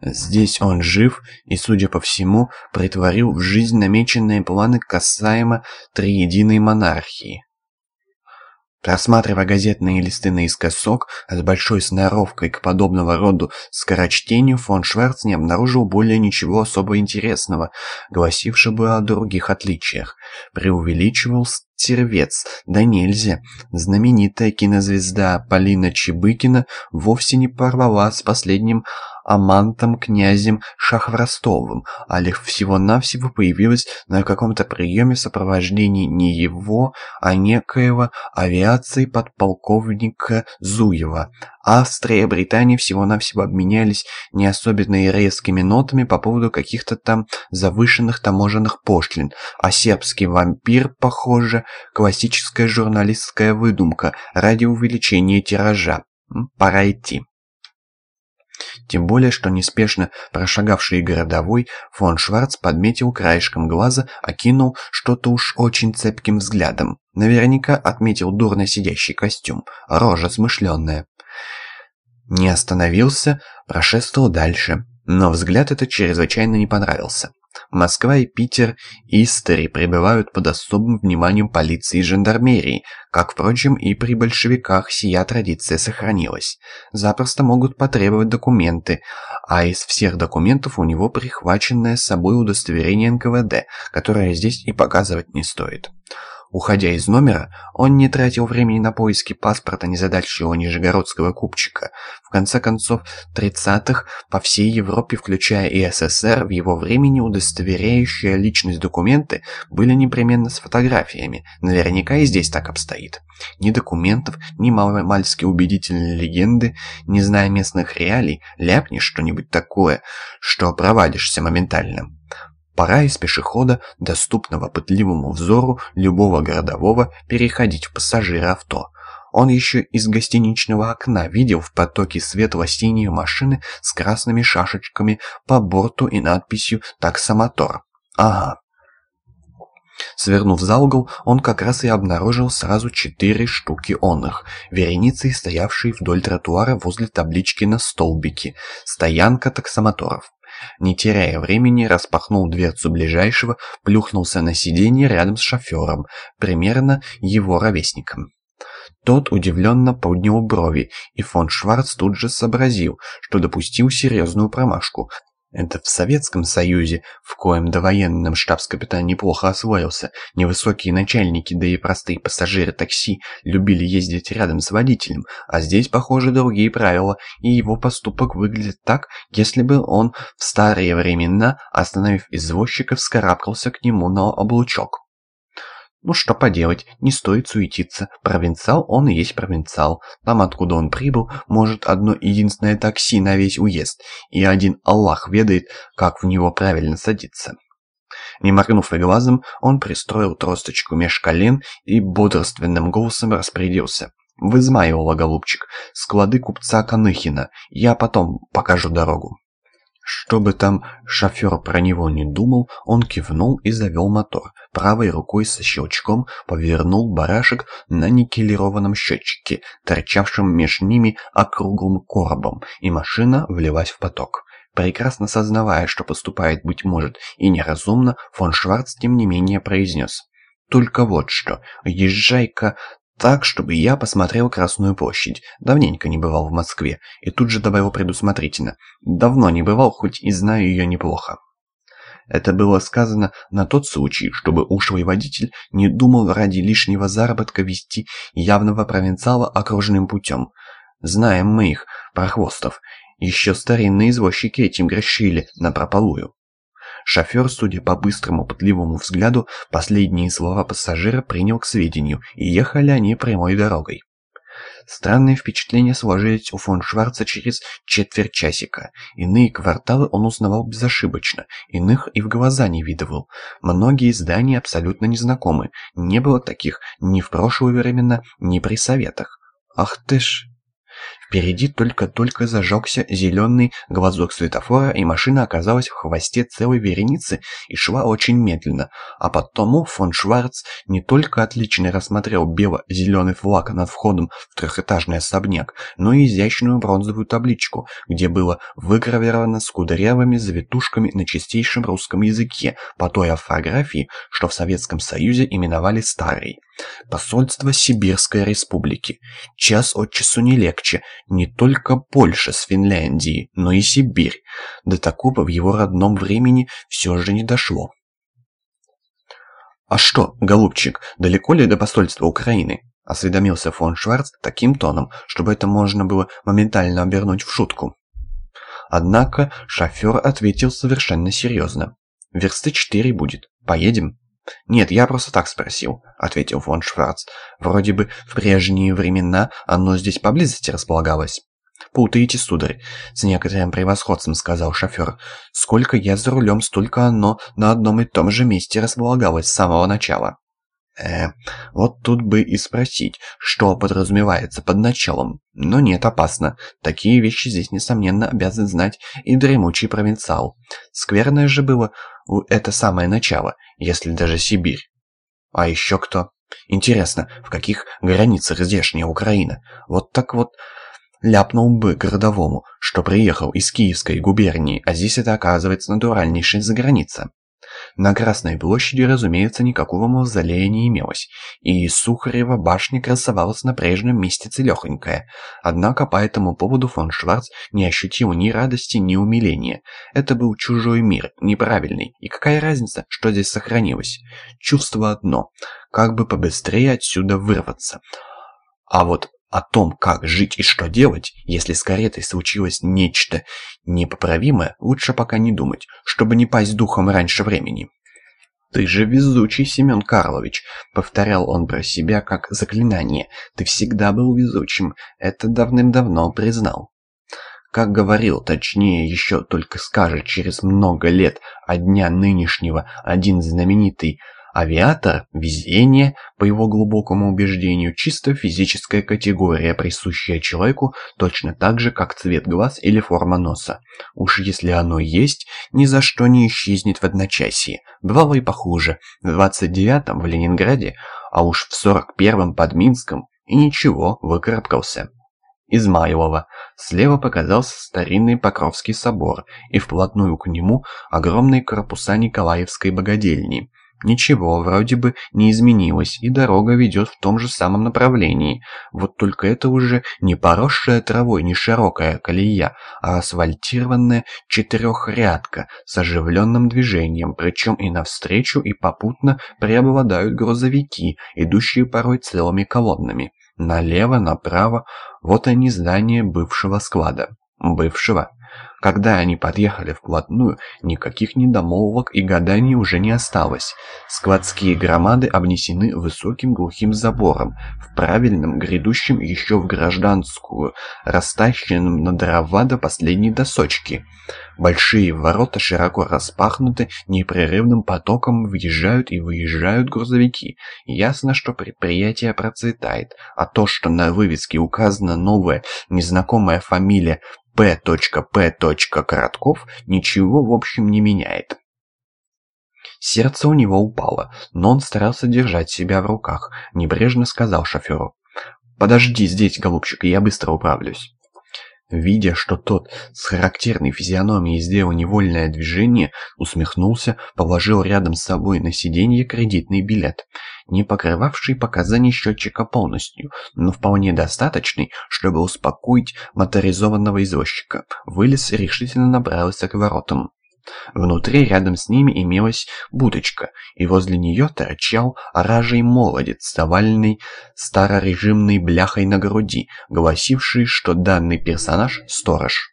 Здесь он жив и, судя по всему, притворил в жизнь намеченные планы касаемо триединой монархии. Просматривая газетные листы наискосок, с большой сноровкой к подобного роду скорочтению, фон Шварц не обнаружил более ничего особо интересного, гласившего о других отличиях. Преувеличивал Тервец, да нельзя. Знаменитая кинозвезда Полина Чебыкина вовсе не порвала с последним амантом князем Шахвростовым, а лишь всего-навсего появилась на каком-то приеме в сопровождении не его, а некоего авиации подполковника Зуева. Австрия и Британия всего-навсего обменялись не особенно резкими нотами по поводу каких-то там завышенных таможенных пошлин, а сербский вампир, похоже, классическая журналистская выдумка ради увеличения тиража. Пора идти. Тем более, что неспешно прошагавший городовой фон Шварц подметил краешком глаза, окинул что-то уж очень цепким взглядом. Наверняка отметил дурно сидящий костюм, рожа смышленная. Не остановился, прошествовал дальше, но взгляд этот чрезвычайно не понравился. Москва и Питер Истори пребывают под особым вниманием полиции и жандармерии, как, впрочем, и при большевиках сия традиция сохранилась. Запросто могут потребовать документы, а из всех документов у него прихваченное с собой удостоверение НКВД, которое здесь и показывать не стоит. Уходя из номера, он не тратил времени на поиски паспорта незадачливого нижегородского купчика. В конце концов, 30-х по всей Европе, включая и СССР, в его времени удостоверяющие личность документы были непременно с фотографиями. Наверняка и здесь так обстоит. Ни документов, ни маломальски убедительной легенды, не зная местных реалий, ляпнешь что-нибудь такое, что провалишься моментально. Пора из пешехода, доступного пытливому взору любого городового, переходить в пассажира авто. Он еще из гостиничного окна видел в потоке светло-синие машины с красными шашечками по борту и надписью «Таксомотор». Ага. Свернув за угол, он как раз и обнаружил сразу четыре штуки оных, вереницей стоявшие вдоль тротуара возле таблички на столбике «Стоянка таксомоторов». Не теряя времени, распахнул дверцу ближайшего, плюхнулся на сиденье рядом с шофером, примерно его ровесником. Тот удивленно поднял брови, и фон Шварц тут же сообразил, что допустил серьезную промашку, это в Советском Союзе, в коем довоенном штабс-капитан неплохо освоился, невысокие начальники, да и простые пассажиры такси любили ездить рядом с водителем, а здесь, похоже, другие правила, и его поступок выглядит так, если бы он в старые времена, остановив извозчика, вскарабкался к нему на облучок. Ну что поделать, не стоит суетиться. Провинциал он и есть провинциал. Там, откуда он прибыл, может одно единственное такси на весь уезд. И один Аллах ведает, как в него правильно садиться. Не моргнув и глазом, он пристроил тросточку меж колен и бодрственным голосом распорядился. «В голубчик, склады купца Каныхина. Я потом покажу дорогу». Что бы там шофер про него не думал, он кивнул и завел мотор. Правой рукой со щелчком повернул барашек на никелированном счетчике, торчавшем меж ними округлым коробом, и машина влилась в поток. Прекрасно сознавая, что поступает, быть может, и неразумно, фон Шварц тем не менее произнес. «Только вот что, езжай-ка так, чтобы я посмотрел Красную площадь. Давненько не бывал в Москве. И тут же добавил предусмотрительно. Давно не бывал, хоть и знаю ее неплохо. Это было сказано на тот случай, чтобы ушлый водитель не думал ради лишнего заработка вести явного провинциала окружным путем. Знаем мы их, прохвостов. Еще старинные извозчики этим грешили напропалую. Шофер, судя по быстрому пытливому взгляду, последние слова пассажира принял к сведению, и ехали они прямой дорогой. Странные впечатления сложились у фон Шварца через четверть часика. Иные кварталы он узнавал безошибочно, иных и в глаза не видывал. Многие здания абсолютно незнакомы, не было таких ни в прошлые времена, ни при советах. Ах ты ж... Впереди только-только зажегся зеленый глазок светофора, и машина оказалась в хвосте целой вереницы и шла очень медленно. А потому фон Шварц не только отлично рассмотрел бело-зеленый флаг над входом в трехэтажный особняк, но и изящную бронзовую табличку, где было выгравировано с кудрявыми завитушками на чистейшем русском языке по той орфографии, что в Советском Союзе именовали «старой». Посольство Сибирской Республики. Час от часу не легче. Не только Польша с Финляндией, но и Сибирь. До такого в его родном времени все же не дошло. «А что, голубчик, далеко ли до посольства Украины?» Осведомился фон Шварц таким тоном, чтобы это можно было моментально обернуть в шутку. Однако шофер ответил совершенно серьезно. «Версты четыре будет. Поедем?» «Нет, я просто так спросил», — ответил фон Шварц. «Вроде бы в прежние времена оно здесь поблизости располагалось». «Путаете, сударь», — с некоторым превосходством сказал шофер. «Сколько я за рулем, столько оно на одном и том же месте располагалось с самого начала». Э, вот тут бы и спросить, что подразумевается под началом. Но нет, опасно. Такие вещи здесь, несомненно, обязан знать и дремучий провинциал. Скверное же было это самое начало, если даже Сибирь. А еще кто? Интересно, в каких границах здешняя Украина? Вот так вот ляпнул бы городовому, что приехал из Киевской губернии, а здесь это оказывается натуральнейшая заграница. На Красной площади, разумеется, никакого мавзолея не имелось, и Сухарева башня красовалась на прежнем месте целехонькая. Однако по этому поводу фон Шварц не ощутил ни радости, ни умиления. Это был чужой мир, неправильный, и какая разница, что здесь сохранилось? Чувство одно – как бы побыстрее отсюда вырваться. А вот о том, как жить и что делать, если с каретой случилось нечто непоправимое, лучше пока не думать, чтобы не пасть духом раньше времени. «Ты же везучий, Семен Карлович», — повторял он про себя как заклинание. «Ты всегда был везучим, это давным-давно признал». Как говорил, точнее, еще только скажет через много лет, а дня нынешнего один знаменитый Авиатор, везение, по его глубокому убеждению, чисто физическая категория, присущая человеку точно так же, как цвет глаз или форма носа. Уж если оно есть, ни за что не исчезнет в одночасье. Бывало и похуже. В 29-м в Ленинграде, а уж в 41-м под Минском, и ничего, выкарабкался. Измайлова. Слева показался старинный Покровский собор, и вплотную к нему огромные корпуса Николаевской богадельни. Ничего, вроде бы не изменилось, и дорога ведет в том же самом направлении. Вот только это уже не поросшая травой, не широкая колея, а асфальтированная четырехрядка с оживленным движением, причем и навстречу, и попутно преобладают грузовики, идущие порой целыми колоннами. Налево, направо, вот они здания бывшего склада. Бывшего. Когда они подъехали вплотную, никаких недомолвок и гаданий уже не осталось. Складские громады обнесены высоким глухим забором, в правильном, грядущем еще в гражданскую, растащенном на дрова до последней досочки. Большие ворота широко распахнуты, непрерывным потоком въезжают и выезжают грузовики. Ясно, что предприятие процветает, а то, что на вывеске указана новая, незнакомая фамилия П.П. Коротков ничего в общем не меняет. Сердце у него упало, но он старался держать себя в руках, небрежно сказал шоферу. «Подожди здесь, голубчик, я быстро управлюсь». Видя, что тот с характерной физиономией сделал невольное движение, усмехнулся, положил рядом с собой на сиденье кредитный билет, не покрывавший показания счетчика полностью, но вполне достаточный, чтобы успокоить моторизованного извозчика. Вылез и решительно направился к воротам. Внутри рядом с ними имелась будочка, и возле нее торчал ражий молодец с овальной старорежимной бляхой на груди, гласивший, что данный персонаж – сторож.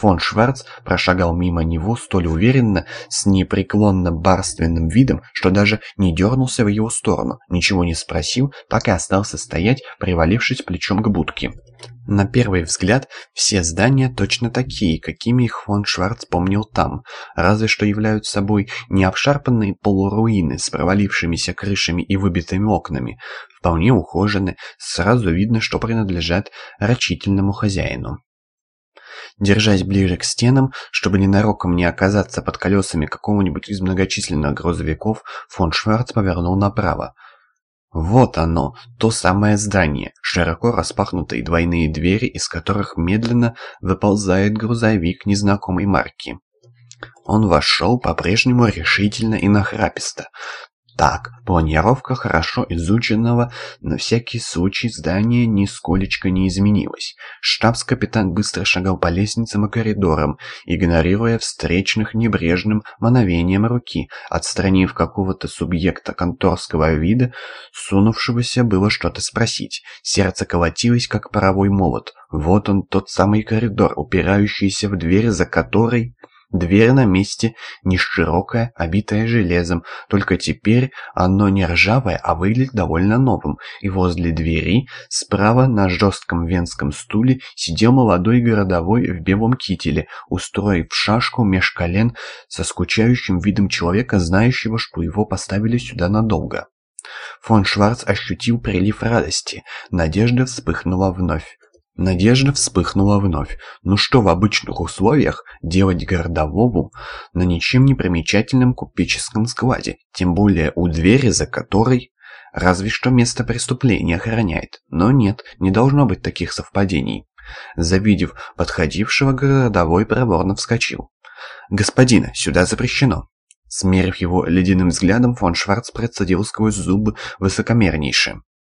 Фон Шварц прошагал мимо него столь уверенно, с непреклонно барственным видом, что даже не дернулся в его сторону, ничего не спросил, так и остался стоять, привалившись плечом к будке. На первый взгляд, все здания точно такие, какими их фон Шварц помнил там, разве что являются собой не обшарпанные полуруины с провалившимися крышами и выбитыми окнами, вполне ухожены, сразу видно, что принадлежат рачительному хозяину. Держась ближе к стенам, чтобы ненароком не оказаться под колесами какого-нибудь из многочисленных грузовиков, фон Шварц повернул направо. Вот оно, то самое здание, широко распахнутые двойные двери, из которых медленно выползает грузовик незнакомой марки. Он вошел по-прежнему решительно и нахраписто, так, планировка хорошо изученного на всякий случай здания нисколечко не изменилась. Штабс-капитан быстро шагал по лестницам и коридорам, игнорируя встречных небрежным мановением руки, отстранив какого-то субъекта конторского вида, сунувшегося было что-то спросить. Сердце колотилось, как паровой молот. Вот он, тот самый коридор, упирающийся в дверь, за которой... Дверь на месте, не широкая, обитая железом, только теперь оно не ржавое, а выглядит довольно новым, и возле двери, справа на жестком венском стуле, сидел молодой городовой в белом кителе, устроив шашку меж колен со скучающим видом человека, знающего, что его поставили сюда надолго. Фон Шварц ощутил прилив радости, надежда вспыхнула вновь. Надежда вспыхнула вновь. Ну что в обычных условиях делать городовому на ничем не примечательном купеческом складе, тем более у двери, за которой разве что место преступления охраняет. Но нет, не должно быть таких совпадений. Завидев подходившего, городовой проворно вскочил. «Господина, сюда запрещено!» Смерив его ледяным взглядом, фон Шварц процедил сквозь зубы высокомернейше.